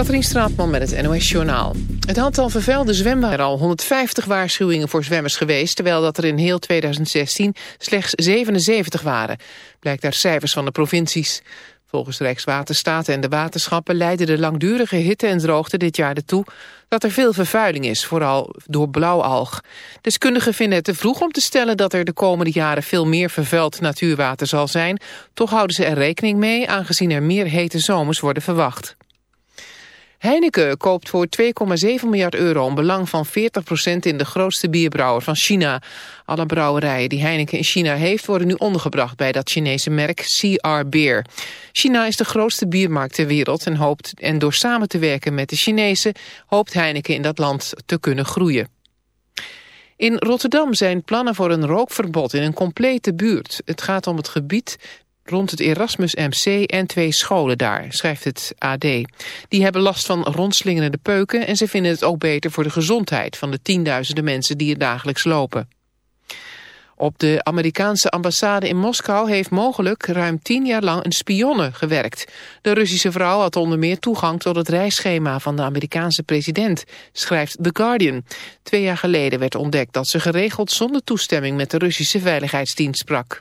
Katrien Straatman met het NOS Journaal. Het aantal vervuilde zwembaden er al 150 waarschuwingen voor zwemmers geweest... terwijl dat er in heel 2016 slechts 77 waren. Blijkt uit cijfers van de provincies. Volgens Rijkswaterstaat en de waterschappen leiden de langdurige hitte en droogte dit jaar ertoe dat er veel vervuiling is, vooral door blauwalg. Deskundigen vinden het te vroeg om te stellen dat er de komende jaren veel meer vervuild natuurwater zal zijn. Toch houden ze er rekening mee, aangezien er meer hete zomers worden verwacht. Heineken koopt voor 2,7 miljard euro een belang van 40% in de grootste bierbrouwer van China. Alle brouwerijen die Heineken in China heeft worden nu ondergebracht bij dat Chinese merk CR Beer. China is de grootste biermarkt ter wereld en, hoopt, en door samen te werken met de Chinezen hoopt Heineken in dat land te kunnen groeien. In Rotterdam zijn plannen voor een rookverbod in een complete buurt. Het gaat om het gebied rond het Erasmus MC en twee scholen daar, schrijft het AD. Die hebben last van rondslingerende peuken en ze vinden het ook beter voor de gezondheid van de tienduizenden mensen die er dagelijks lopen. Op de Amerikaanse ambassade in Moskou heeft mogelijk ruim tien jaar lang een spionne gewerkt. De Russische vrouw had onder meer toegang tot het reisschema van de Amerikaanse president, schrijft The Guardian. Twee jaar geleden werd ontdekt dat ze geregeld zonder toestemming met de Russische veiligheidsdienst sprak.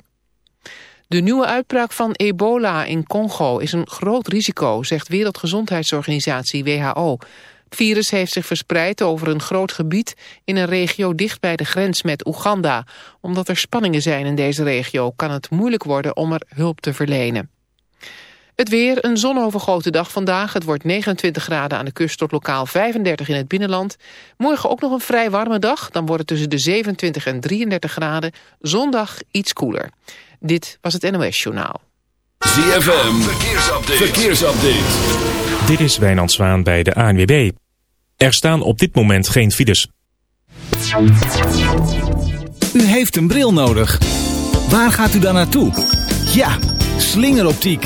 De nieuwe uitbraak van ebola in Congo is een groot risico, zegt Wereldgezondheidsorganisatie WHO. Het virus heeft zich verspreid over een groot gebied in een regio dicht bij de grens met Oeganda. Omdat er spanningen zijn in deze regio kan het moeilijk worden om er hulp te verlenen. Het weer, een zonovergoten dag vandaag. Het wordt 29 graden aan de kust tot lokaal 35 in het binnenland. Morgen ook nog een vrij warme dag. Dan wordt het tussen de 27 en 33 graden. Zondag iets koeler. Dit was het NOS Journaal. ZFM, verkeersupdate. verkeersupdate. Dit is Wijnand Zwaan bij de ANWB. Er staan op dit moment geen files. U heeft een bril nodig. Waar gaat u dan naartoe? Ja, slingeroptiek.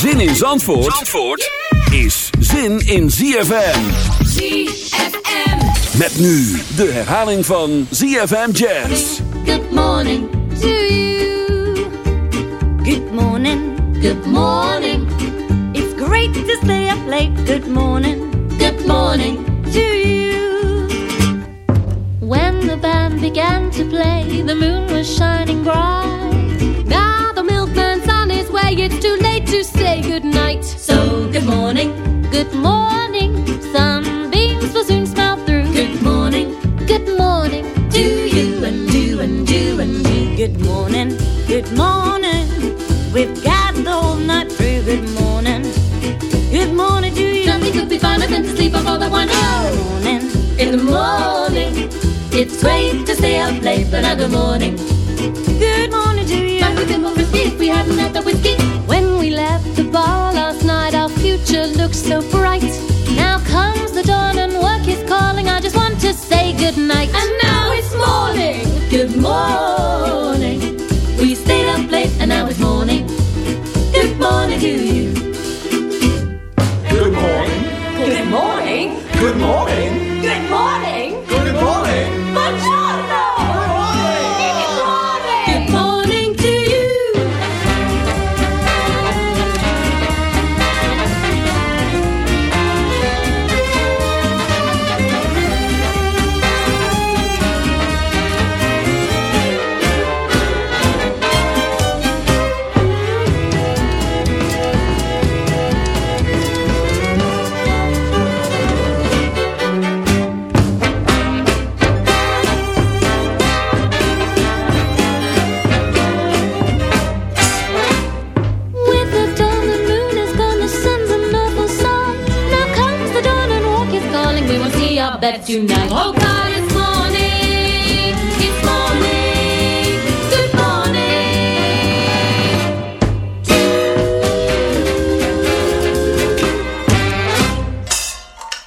Zin in Zandvoort, Zandvoort is zin in ZFM. ZFM. Met nu de herhaling van ZFM Jazz. Good morning to you. Good morning. Good morning. It's great to stay up late. Good morning. Good morning to you. When the band began to play, the moon was shining bright. Way. It's too late to say goodnight. So good morning. Good morning. Sunbeams will soon smile through. Good morning. Good morning to you and you and you and me. Good morning. Good morning. We've got the whole night through. Good morning. Good morning to you. Nothing could be finer than to sleep off all that one. Oh, morning. In the morning. It's great to stay up late, but now good morning. Good morning have been risky if we hadn't had the whiskey. When we left the bar last night, our future looked so bright. Now comes the dawn and work is calling. I just want to say goodnight. And up bed tonight. Oh God, it's morning, it's morning, good morning.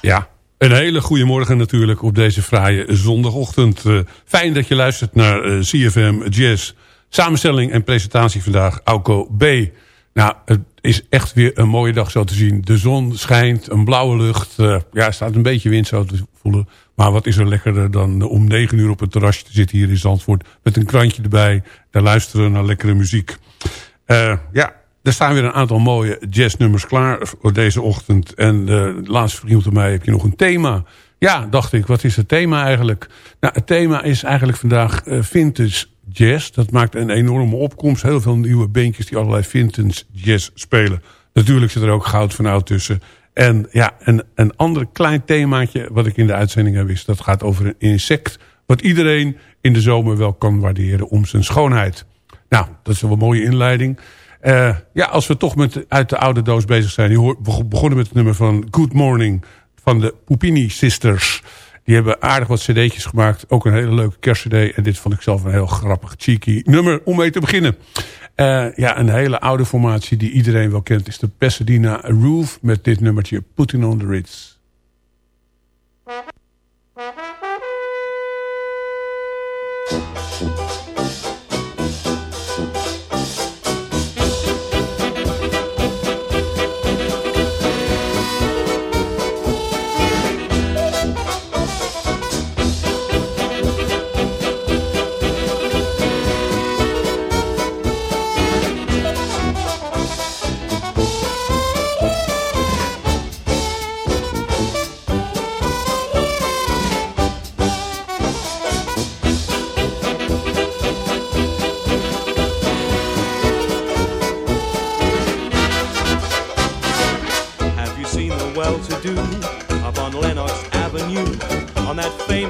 Ja, een hele goede morgen natuurlijk op deze fraaie zondagochtend. Uh, fijn dat je luistert naar uh, CFM Jazz. Samenstelling en presentatie vandaag, Auko B. Nou, het is echt weer een mooie dag zo te zien. De zon schijnt, een blauwe lucht. Uh, ja, er staat een beetje wind zo te voelen. Maar wat is er lekkerder dan om negen uur op het terrasje te zitten hier in Zandvoort. Met een krantje erbij. Daar luisteren naar lekkere muziek. Uh, ja, er staan weer een aantal mooie jazznummers klaar voor deze ochtend. En uh, de laatste vriend van mij heb je nog een thema. Ja, dacht ik, wat is het thema eigenlijk? Nou, het thema is eigenlijk vandaag vintage jazz. Dat maakt een enorme opkomst. Heel veel nieuwe beentjes die allerlei vintage jazz spelen. Natuurlijk zit er ook goud van oud tussen. En ja, een, een ander klein themaatje wat ik in de uitzending heb is... dat gaat over een insect wat iedereen in de zomer wel kan waarderen om zijn schoonheid. Nou, dat is wel een mooie inleiding. Uh, ja, als we toch met uit de oude doos bezig zijn. We begonnen met het nummer van Good Morning van de Pupini Sisters... Die hebben aardig wat cd'tjes gemaakt. Ook een hele leuke kerstcd. En dit vond ik zelf een heel grappig, cheeky nummer om mee te beginnen. Uh, ja, een hele oude formatie die iedereen wel kent... is de Pasadena Roof met dit nummertje Putting on the Ritz.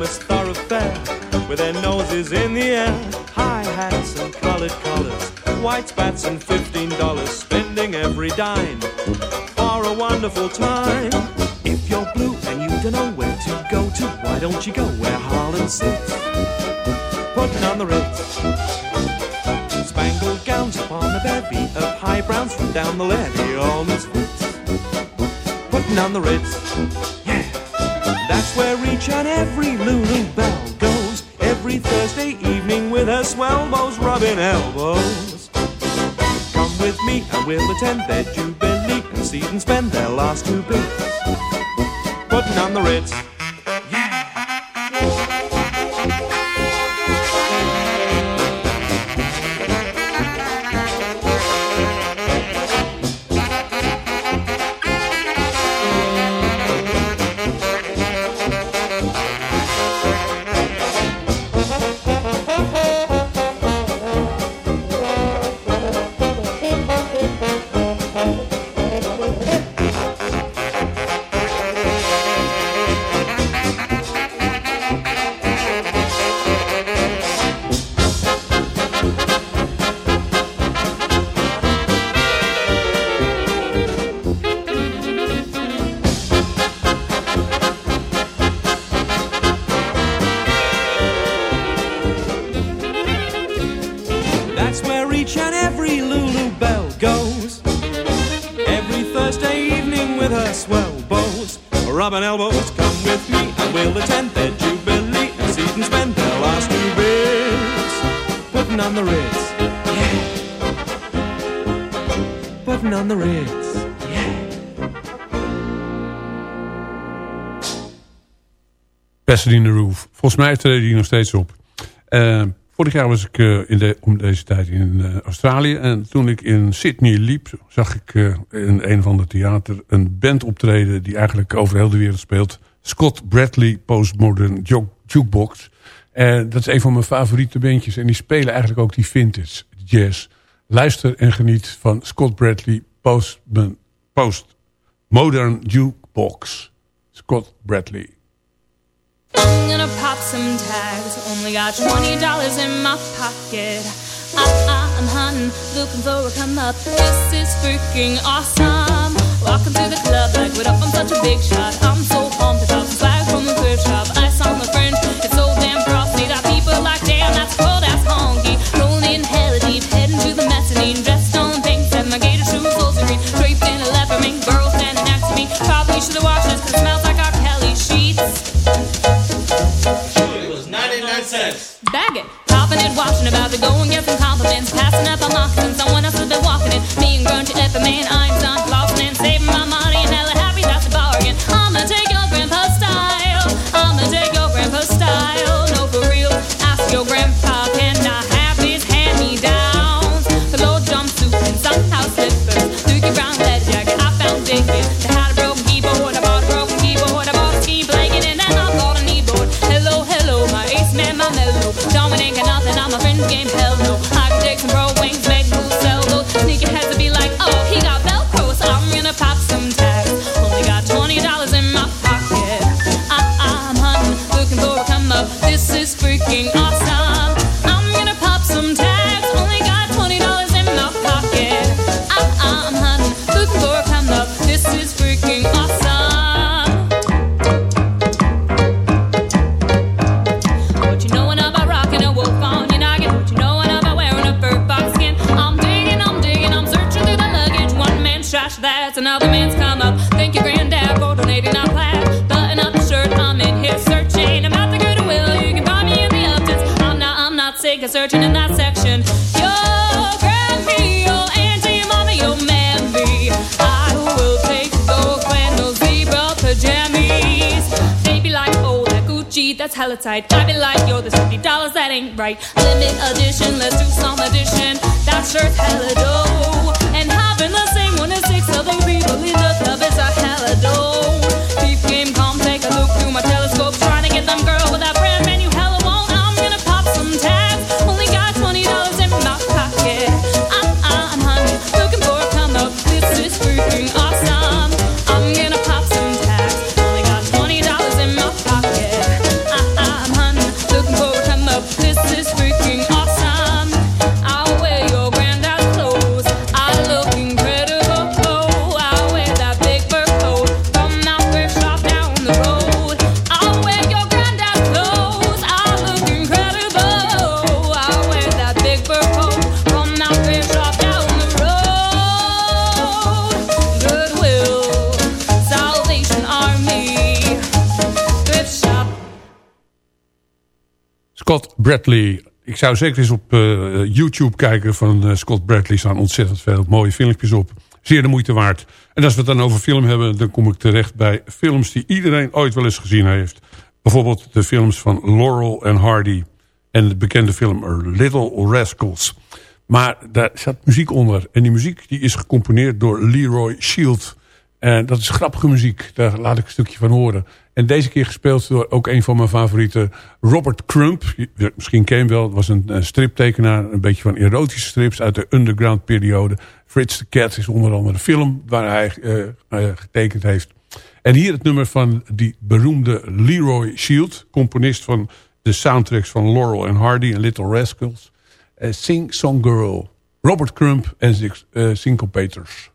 Thoroughfare with their noses in the air, high hats and colored collars, white spats and fifteen dollars, spending every dime for a wonderful time. If you're blue and you don't know where to go to, why don't you go where Harlan sits, putting on the Ritz? Spangled gowns upon a bevy of high browns from down the levee, all misfits putting on the Ritz. pretend they're Jubilee, see, and spend their last two bits. Pasadena Roof. Volgens mij treden die nog steeds op. Uh, Vorig jaar was ik uh, in de, om deze tijd in uh, Australië. En toen ik in Sydney liep, zag ik in een van de theater een band optreden... die eigenlijk over heel de wereld speelt. Scott Bradley Postmodern Jukebox. En dat is een van mijn favoriete bandjes. En die spelen eigenlijk ook die vintage jazz. Luister en geniet van Scott Bradley Postmodern Post Jukebox. Scott Bradley. I'm gonna pop some tags. Only got twenty dollars in my pocket. Ah, ah, I, am hunting, looking for a come up. This is freaking awesome. Walking through the club like what up? I'm such a big shot. I'm so pumped about the swag from the thrift shop. I saw my friend. It's so damn frosty that people like damn that's cold, that's honky. Rolling in hella deep, heading to the mezzanine. Dressed all in pink, and my gator shoes, those are green. Draped in a leather mink, girl standing next to me. Probably should've. bag it, popping it, watching about to go and get some compliments, passing up on moccasins, someone else has been walking it, being grungy, epic man, I'm done. Flossing and saving my money. Yo, this fifty dollars that ain't right. Limit edition, let's do some addition. That shirt's hella dope. And having the same one as six other people in the club is a hella dope. Bradley. Ik zou zeker eens op eh, YouTube kijken van eh, Scott Bradley. Staan ontzettend veel mooie filmpjes op. Zeer de moeite waard. En als we het dan over film hebben... dan kom ik terecht bij films die iedereen ooit wel eens gezien heeft. Bijvoorbeeld de films van Laurel en Hardy. En de bekende film Little Rascals. Maar daar zat muziek onder. En die muziek die is gecomponeerd door Leroy Shield. En dat is grappige muziek. Daar laat ik een stukje van horen. En deze keer gespeeld door ook een van mijn favorieten, Robert Crump. Misschien ken je hem wel. Was een, een striptekenaar. Een beetje van erotische strips uit de underground periode. Fritz the Cat is onder andere een film waar hij eh, eh, getekend heeft. En hier het nummer van die beroemde Leroy Shield. Componist van de soundtracks van Laurel and Hardy en Little Rascals. Eh, Sing Song Girl. Robert Crump en eh, Syncopators.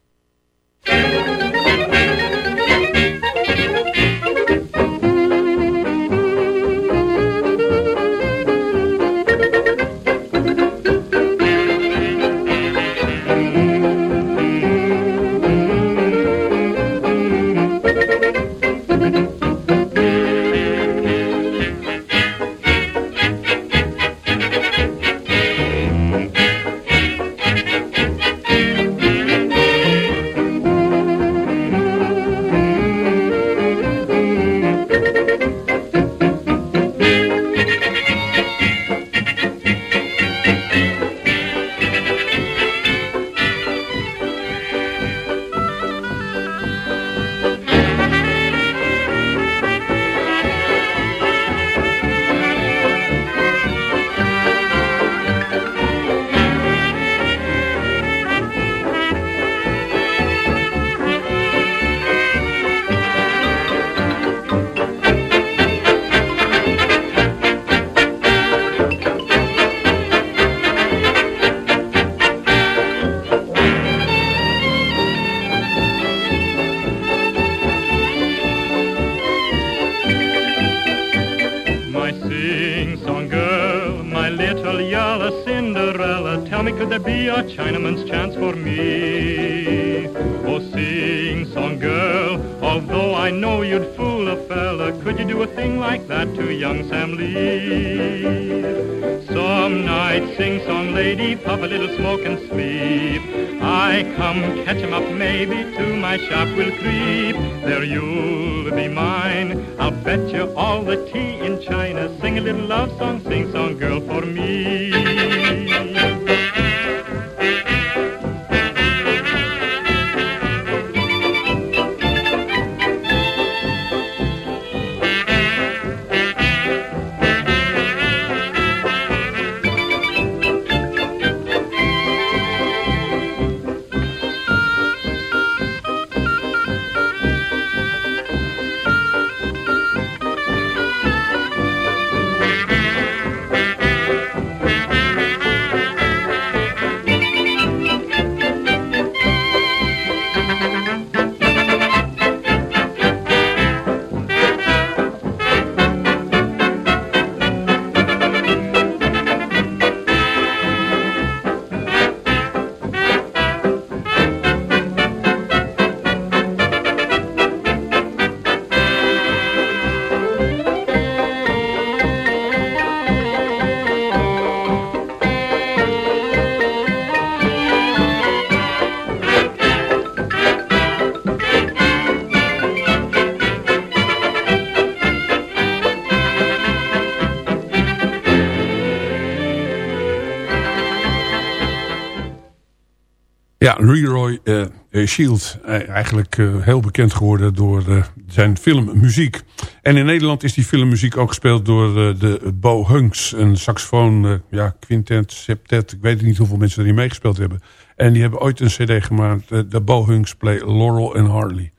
Shield, uh, eigenlijk uh, heel bekend geworden door zijn filmmuziek. En in Nederland is die filmmuziek ook gespeeld door de Bo Hunks. Een saxofoon, ja, quintet, septet, ik weet niet hoeveel mensen erin meegespeeld hebben. En die hebben ooit een cd gemaakt, de Bo Hunks Play Laurel and Harley.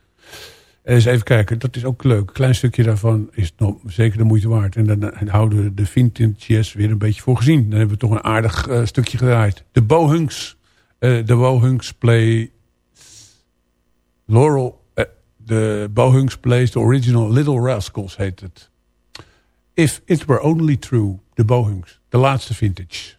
Eens even kijken, dat is ook leuk. Een klein stukje daarvan is nog zeker de moeite waard. En dan houden we de vintage jazz weer een beetje voor gezien. Dan hebben we toch een aardig stukje gedraaid. De Bo Hunks... Uh, de Bohunks play Laurel. Uh, de Bohunks plays the original Little Rascals heet het. If it were only true, de Bohunks. De laatste vintage.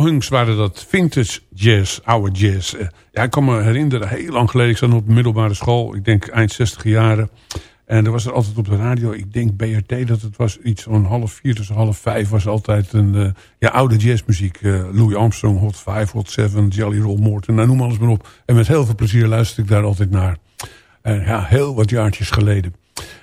Bohungs waren dat vintage jazz, oude jazz. Ja, ik kan me herinneren, heel lang geleden, ik zat op de middelbare school, ik denk eind 60 jaren. En er was er altijd op de radio, ik denk BRT, dat het was iets van half vier tussen half vijf was altijd een uh, ja, oude jazzmuziek. Uh, Louis Armstrong, Hot 5, Hot 7, Jelly Roll Morton, nou, noem alles maar op. En met heel veel plezier luister ik daar altijd naar. En ja, heel wat jaartjes geleden.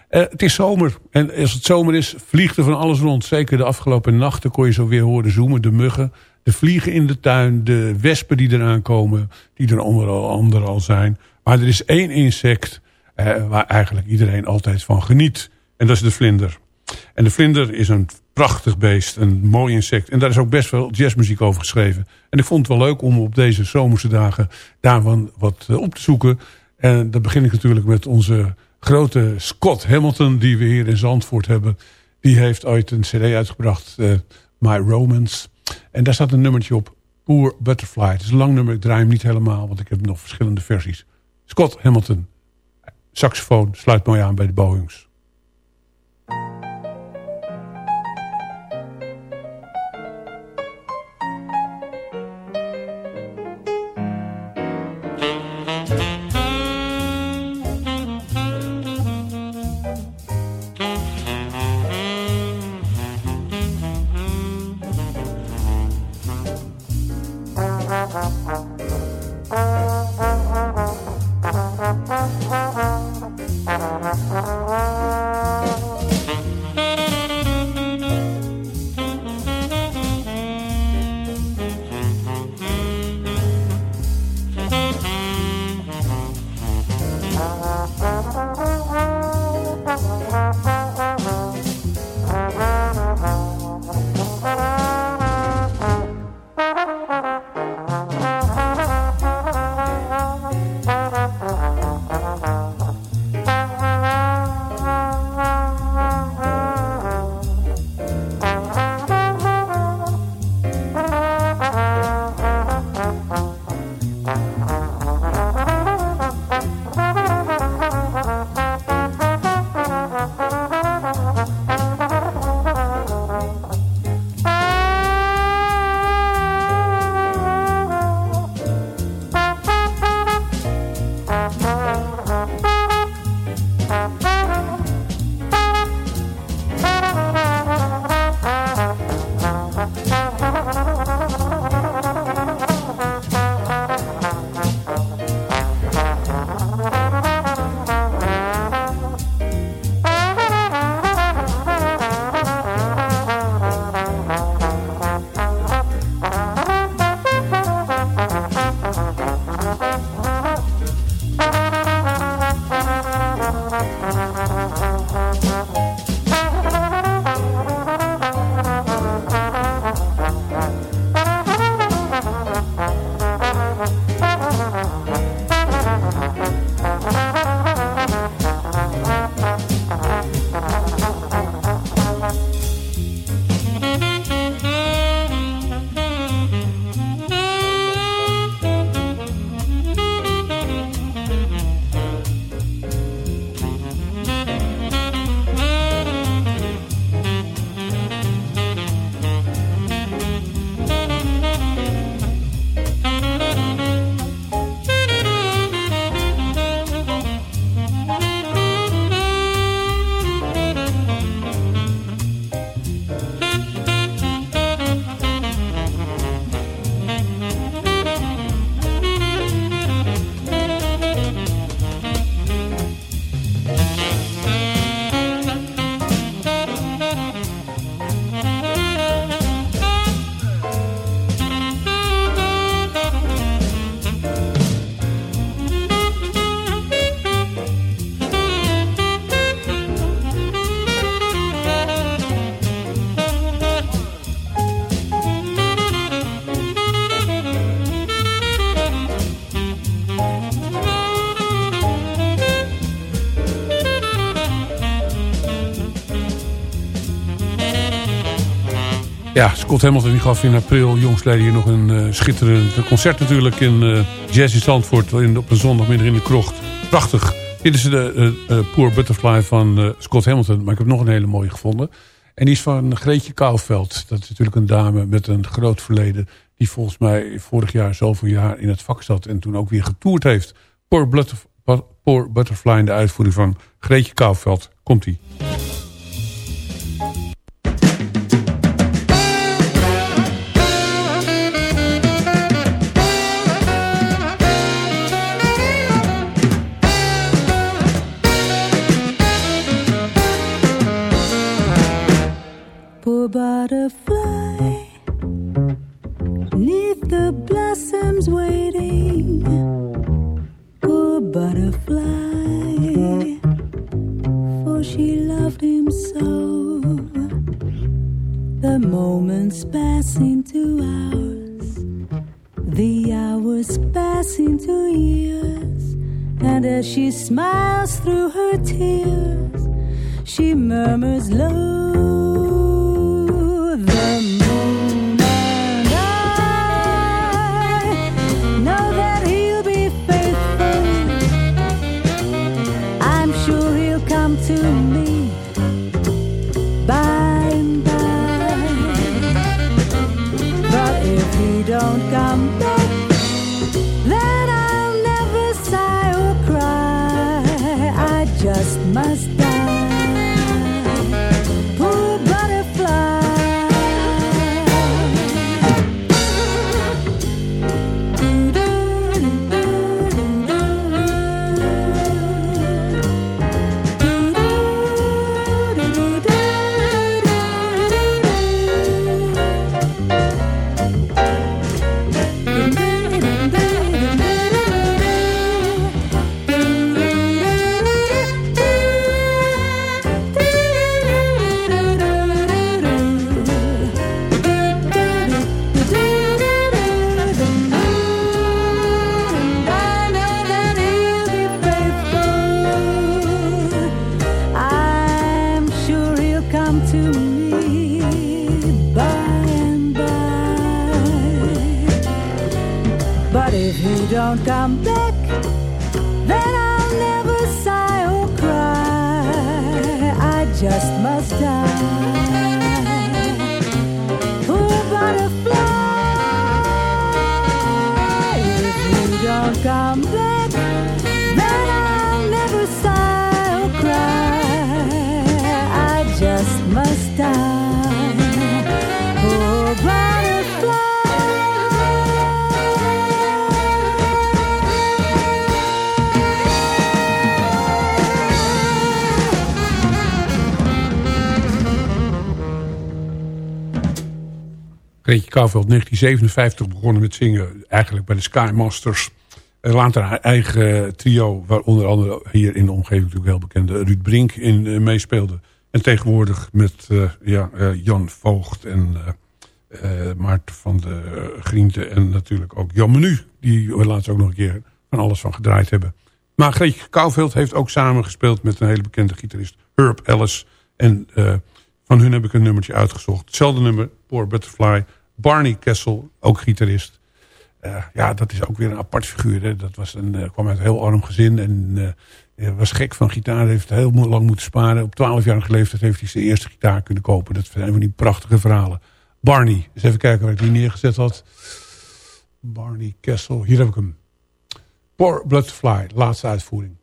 Het is zomer. En als het zomer is, vliegt er van alles rond. Zeker de afgelopen nachten kon je zo weer horen zoomen. De muggen, de vliegen in de tuin, de wespen die eraan komen. Die er onder andere al zijn. Maar er is één insect uh, waar eigenlijk iedereen altijd van geniet. En dat is de vlinder. En de vlinder is een prachtig beest, een mooi insect. En daar is ook best wel jazzmuziek over geschreven. En ik vond het wel leuk om op deze zomerse dagen daarvan wat uh, op te zoeken. En dan begin ik natuurlijk met onze grote Scott Hamilton... die we hier in Zandvoort hebben. Die heeft ooit een cd uitgebracht, uh, My Romance. En daar staat een nummertje op, Poor Butterfly. Het is een lang nummer, ik draai hem niet helemaal... want ik heb nog verschillende versies. Scott Hamilton, saxofoon, sluit mooi aan bij de Boeings. Scott Hamilton die gaf in april jongsleden hier nog een uh, schitterend concert natuurlijk in uh, Jazz in in, op een zondagmiddag in de krocht. Prachtig. Dit is de uh, Poor Butterfly van Scott Hamilton, maar ik heb nog een hele mooie gevonden. En die is van Greetje Kouwveld. Dat is natuurlijk een dame met een groot verleden die volgens mij vorig jaar zoveel jaar in het vak zat en toen ook weer getoerd heeft. Poor, Poor Butterfly in de uitvoering van Greetje Kouwveld. Komt-ie. Butterfly, neath the blossoms waiting. Poor butterfly, for she loved him so. The moments pass into hours, the hours pass into years, and as she smiles through her tears, she murmurs low. Greetje Kouwveld 1957 begonnen met zingen. Eigenlijk bij de Sky Masters. Later haar eigen trio. Waar onder andere hier in de omgeving natuurlijk heel bekende Ruud Brink in eh, meespeelde. En tegenwoordig met eh, ja, eh, Jan Voogd en Maarten van de Griente. En natuurlijk ook Jan Menu. Die we laatst ook nog een keer van alles van gedraaid hebben. Maar Greetje Kouwveld heeft ook samengespeeld met een hele bekende gitarist. Herb Ellis. En van hun heb ik een nummertje uitgezocht. Hetzelfde nummer, Poor Butterfly. Barney Kessel, ook gitarist. Eh, ja, dat is ook weer een apart figuur. Hè. Dat was een, eh, kwam uit een heel arm gezin. En eh, was gek van gitaar. Heeft heel lang moeten sparen. Op 12-jarige leeftijd heeft hij zijn eerste gitaar kunnen kopen. Dat zijn van die prachtige verhalen. Barney. Eens even kijken waar ik die neergezet had. Barney Kessel. Hier heb ik hem. Poor Butterfly. Laatste uitvoering.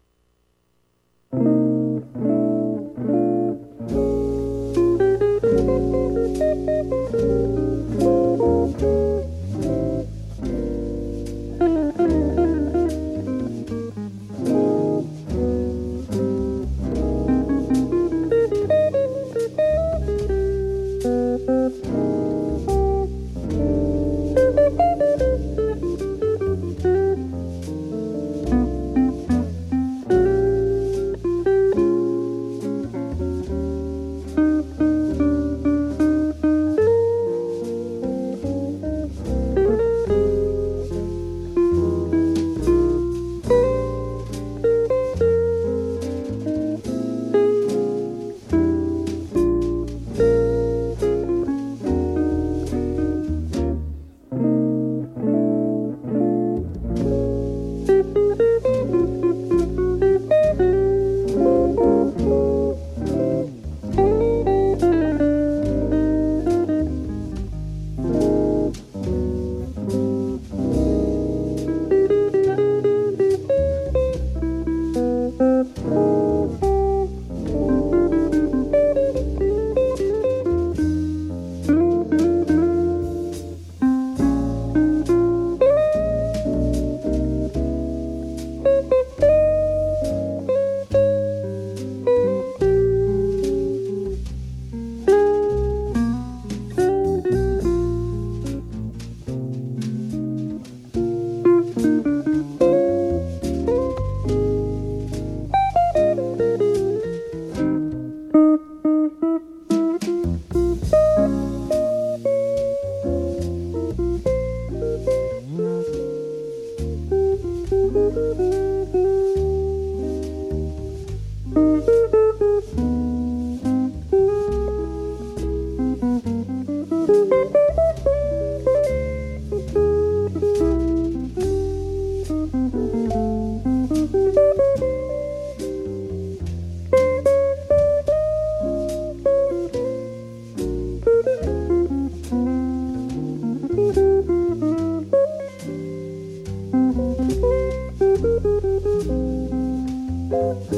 Thank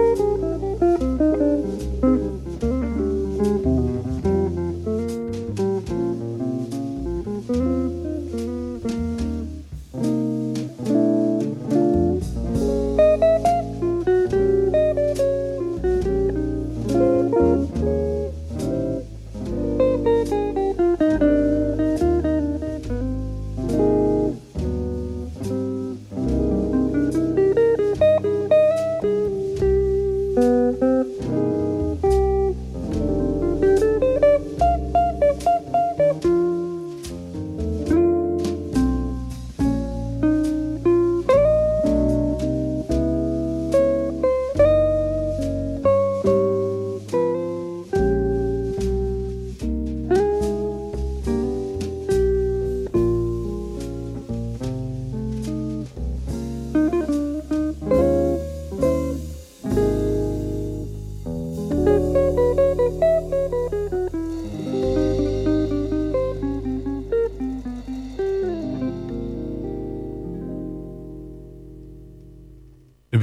you.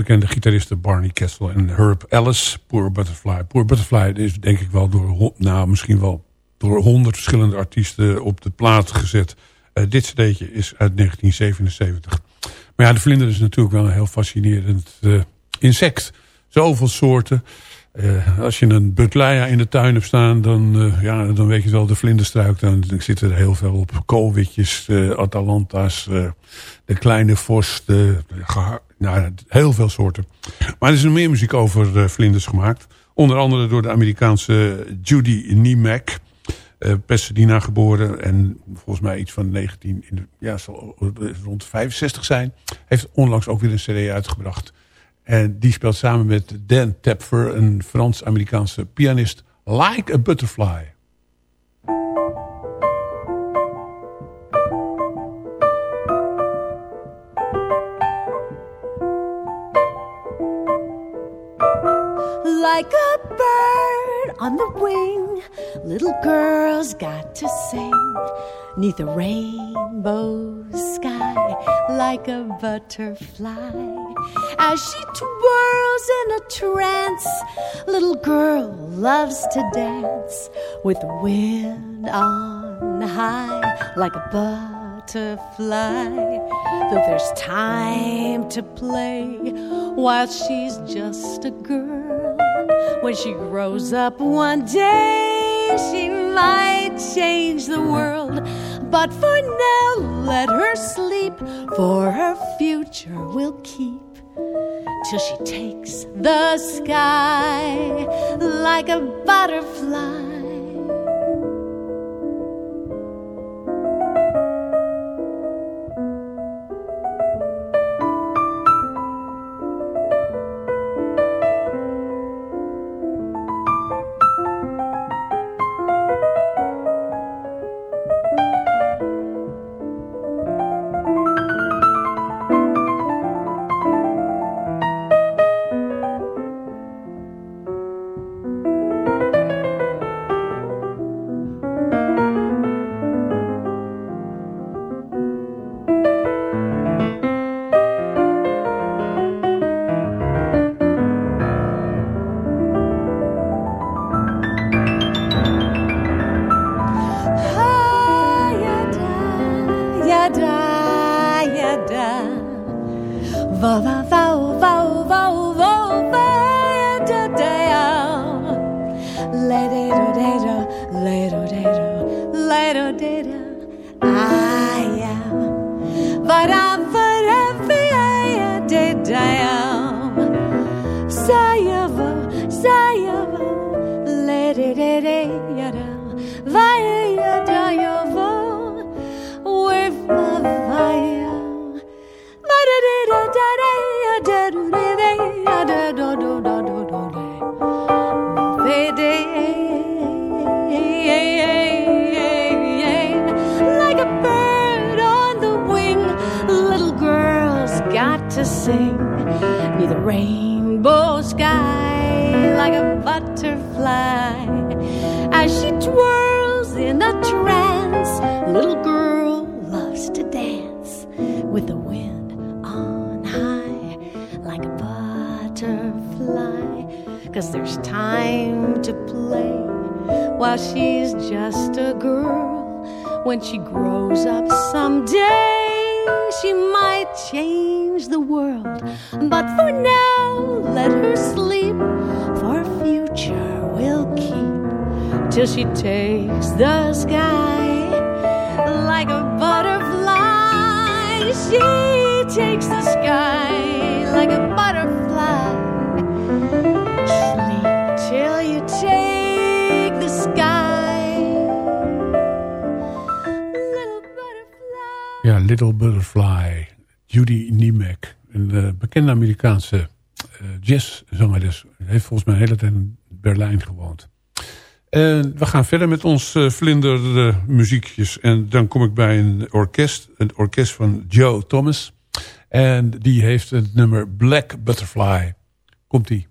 Bekende gitaristen Barney Kessel en Herb Ellis. Poor Butterfly. Poor Butterfly is denk ik wel door, nou, misschien wel door honderd verschillende artiesten op de plaat gezet. Eh, dit cd'tje is uit 1977. Maar ja, de vlinder is natuurlijk wel een heel fascinerend eh, insect. Zoveel soorten. Eh, als je een butleia in de tuin hebt staan, dan, eh, ja, dan weet je wel, de vlinderstruik. Dan, zitten er heel veel op. Koolwitjes, eh, atalanta's, de kleine nou, heel veel soorten. Maar er is nog meer muziek over vlinders gemaakt. Onder andere door de Amerikaanse Judy Niemek. Pasadena geboren en volgens mij iets van 19, in ja, zal rond 65 zijn. Heeft onlangs ook weer een cd uitgebracht. En die speelt samen met Dan Tepfer, een Frans-Amerikaanse pianist, Like a Butterfly. Like a bird on the wing, little girls got to sing neath a rainbow sky like a butterfly. As she twirls in a trance, little girl loves to dance with the wind on high like a butterfly. Though there's time to play while she's just a girl. When she grows up one day, she might change the world. But for now, let her sleep, for her future will keep. Till she takes the sky like a butterfly. Ja, Little Butterfly. Judy Niemek. Een eh, bekende Amerikaanse uh, jazzzangeres. Heeft volgens mij een hele tijd in Berlijn gewoond. En we gaan verder met ons uh, vlinder muziekjes. En dan kom ik bij een orkest. Een orkest van Joe Thomas. En die heeft het nummer Black Butterfly. Komt-ie.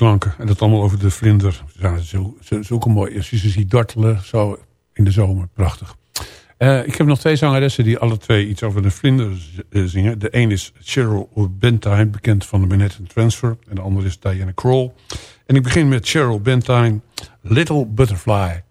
En dat allemaal over de vlinder. Ja, zulke mooie. Als je ze ziet dartelen, zo in de zomer. Prachtig. Uh, ik heb nog twee zangeressen die alle twee iets over de vlinder zingen. De een is Cheryl Bentine, bekend van de Manhattan Transfer. En de andere is Diana Kroll. En ik begin met Cheryl Bentine, Little Butterfly.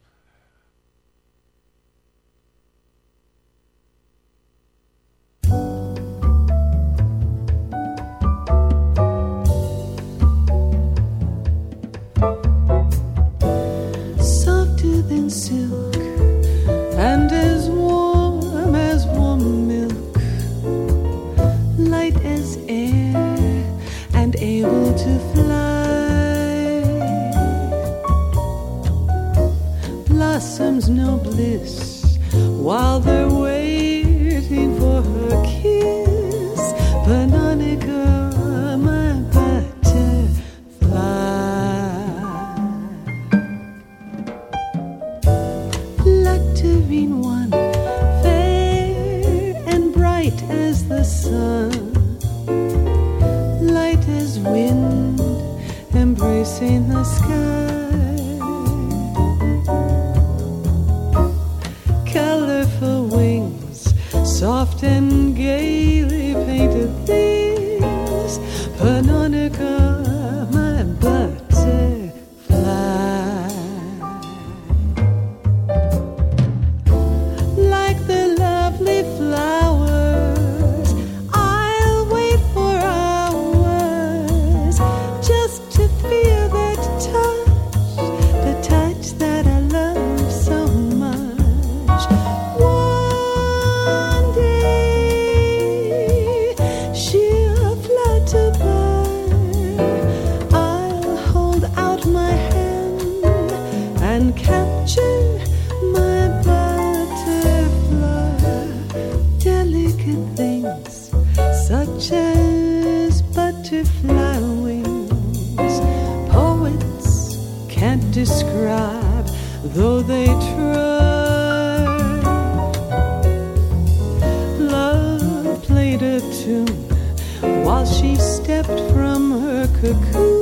Delicate things such as butterfly wings, poets can't describe, though they try. Love played a tune while she stepped from her cocoon.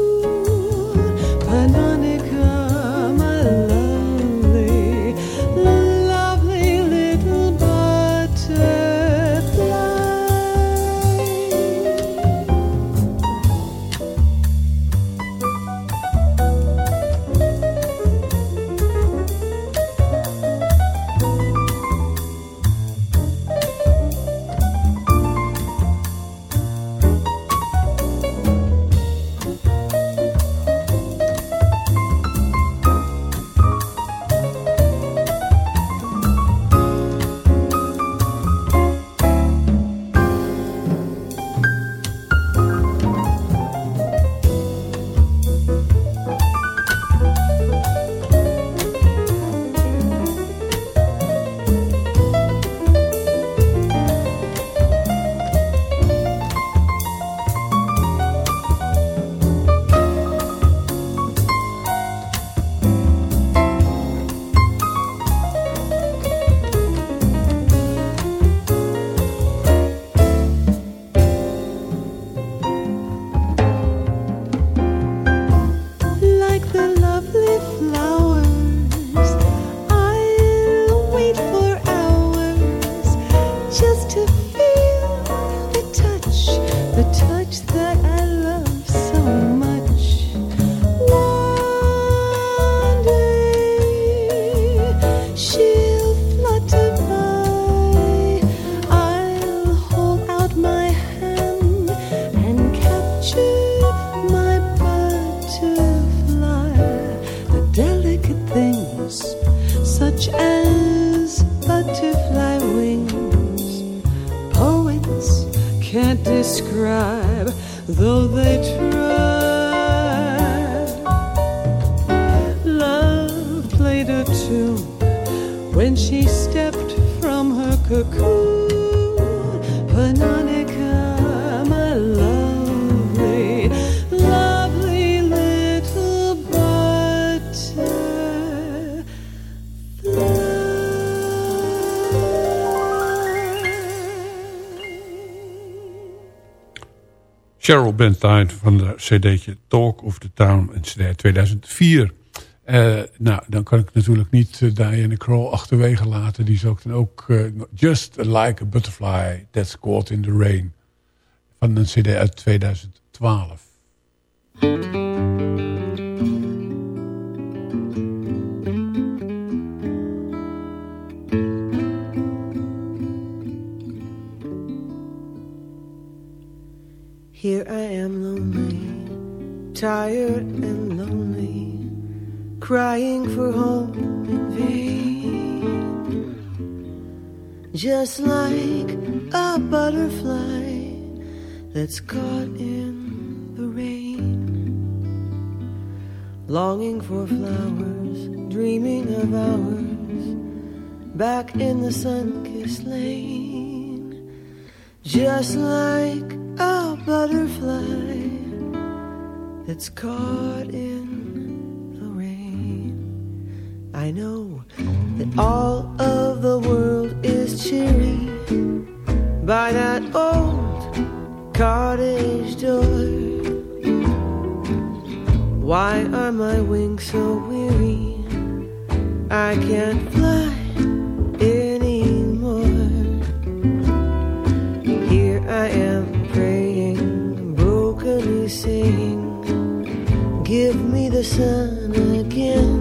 Cheryl Bentine van de cd'tje Talk of the Town, een cd uit 2004. Eh, nou, dan kan ik natuurlijk niet uh, Diana Kroll achterwege laten. Die is ook dan ook eh, Just Like a Butterfly That's Caught in the Rain. Van een cd uit 2012. Here I am lonely, tired and lonely, crying for home in vain. Just like a butterfly that's caught in the rain. Longing for flowers, dreaming of hours, back in the sun-kissed lane. Just like butterfly that's caught in the rain. I know that all of the world is cheery by that old cottage door. Why are my wings so weary? I can't fly the sun again.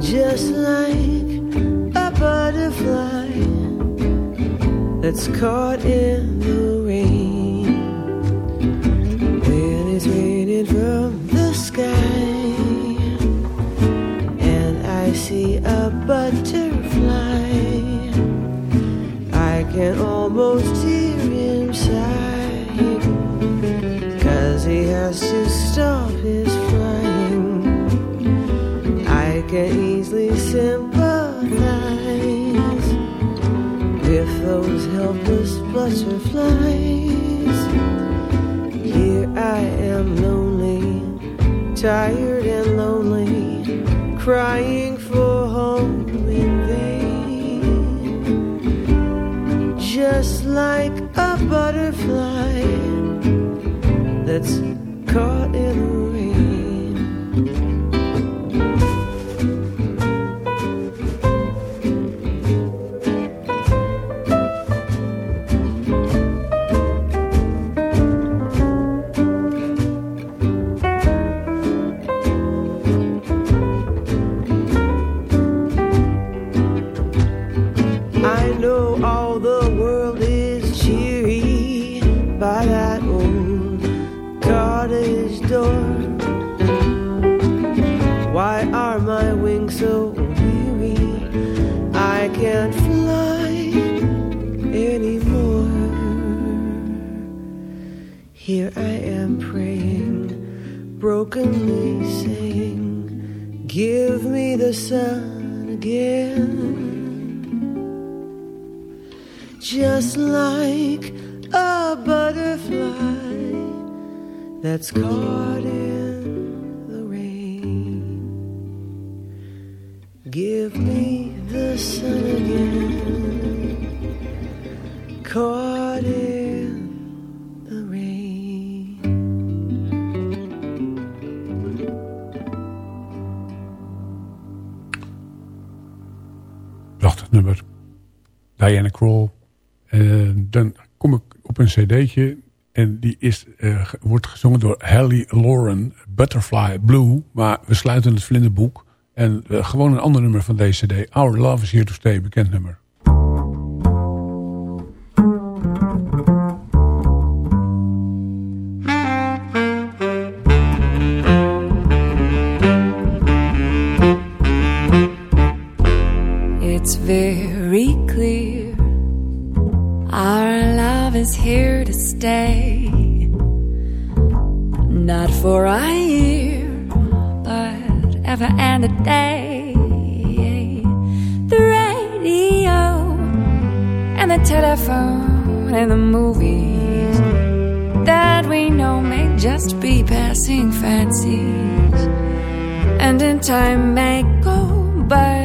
Just like a butterfly that's caught in the rain. When it's raining from the sky, and I see a butterfly, I can almost To stop his flying. I can easily sympathize with those helpless butterflies. Here I am lonely, tired and lonely, crying for home in vain. Just like a butterfly that's that's caught in the rain. Give me the sun again, caught in the rain. Prachtig nummer. Diana Krall. Eh, dan kom ik op een cd'tje. En die is, eh, wordt gezongen door Hallie Lauren. Butterfly Blue. Maar we sluiten het vlinderboek. En eh, gewoon een ander nummer van deze cd. Our Love is Here to Stay. Bekend nummer. It's very clear our love is here to Not for a year, but ever and a day. The radio and the telephone and the movies that we know may just be passing fancies and in time may go, but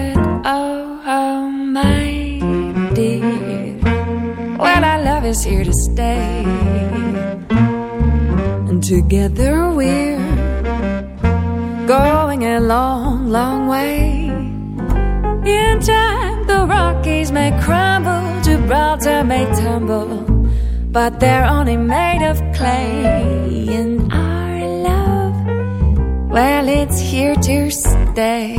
is here to stay, and together we're going a long, long way. In time, the Rockies may crumble, Gibraltar may tumble, but they're only made of clay, and our love, well, it's here to stay.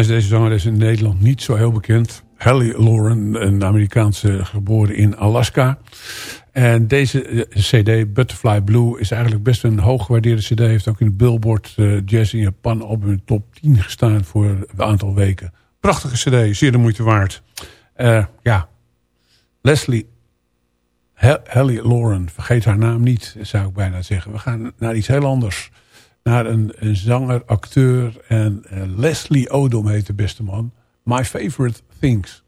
Is deze zangeres in Nederland niet zo heel bekend. Hallie Lauren, een Amerikaanse geboren in Alaska. En deze eh, cd, Butterfly Blue, is eigenlijk best een hooggewaardeerde cd. Heeft ook in de Billboard uh, Jazz in Japan op een top 10 gestaan voor een aantal weken. Prachtige cd, zeer de moeite waard. Uh, ja, Leslie Hallie Lauren, vergeet haar naam niet, zou ik bijna zeggen. We gaan naar iets heel anders. Naar een, een zanger, acteur en uh, Leslie Odom heet de beste man. My Favorite Things.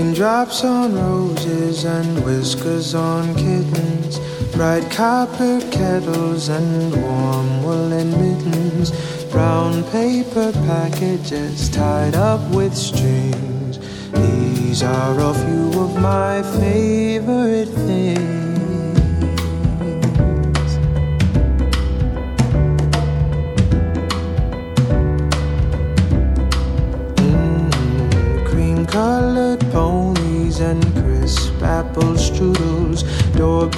Raindrops on roses and whiskers on kittens, bright copper kettles and warm woolen mittens, brown paper packages tied up with strings. These are a few of my favorite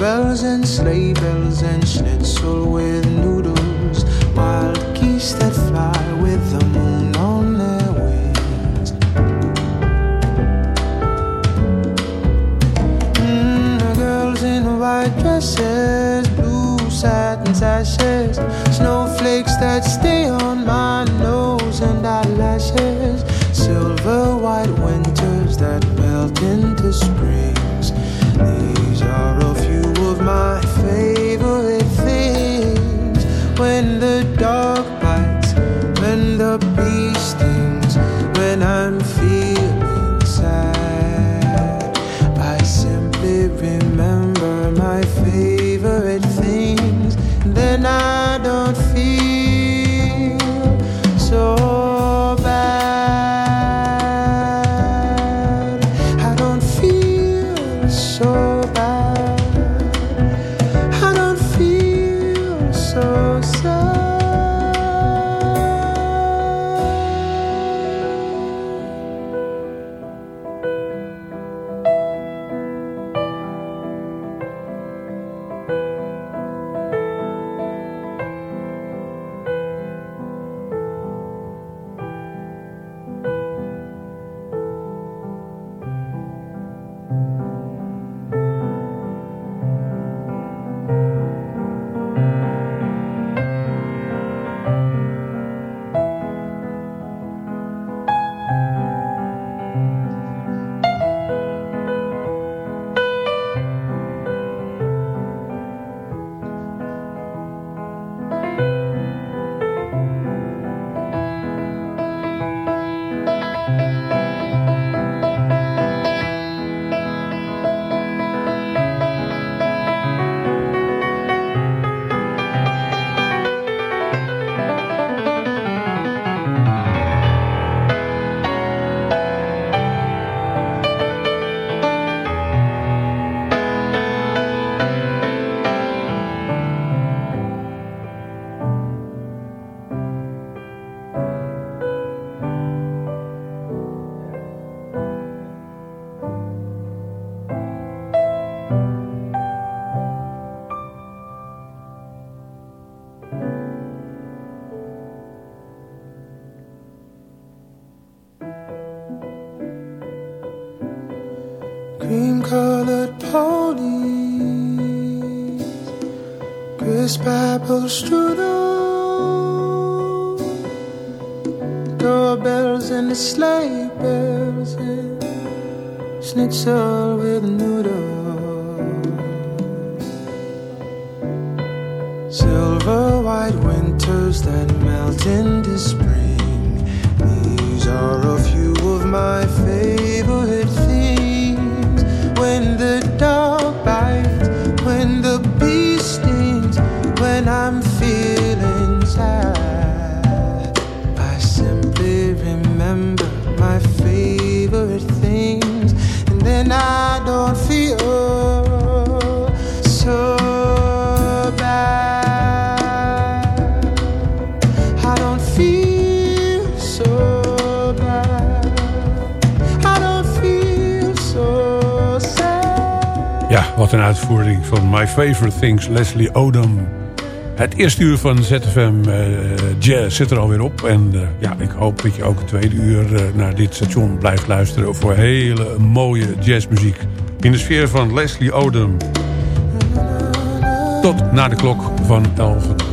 doorbells and sleigh bells and schnitzel with noodles, wild geese that fly with the moon on their wings. Mm, the girls in white dresses, blue satin sashes, snowflakes that stay on my nose and eyelashes silver white winters that melt into springs. pretend een uitvoering van My Favorite Things, Leslie Odom. Het eerste uur van ZFM eh, Jazz zit er alweer op. En eh, ja, ik hoop dat je ook het tweede uur eh, naar dit station blijft luisteren... voor hele mooie jazzmuziek. In de sfeer van Leslie Odom. Tot na de klok van 11.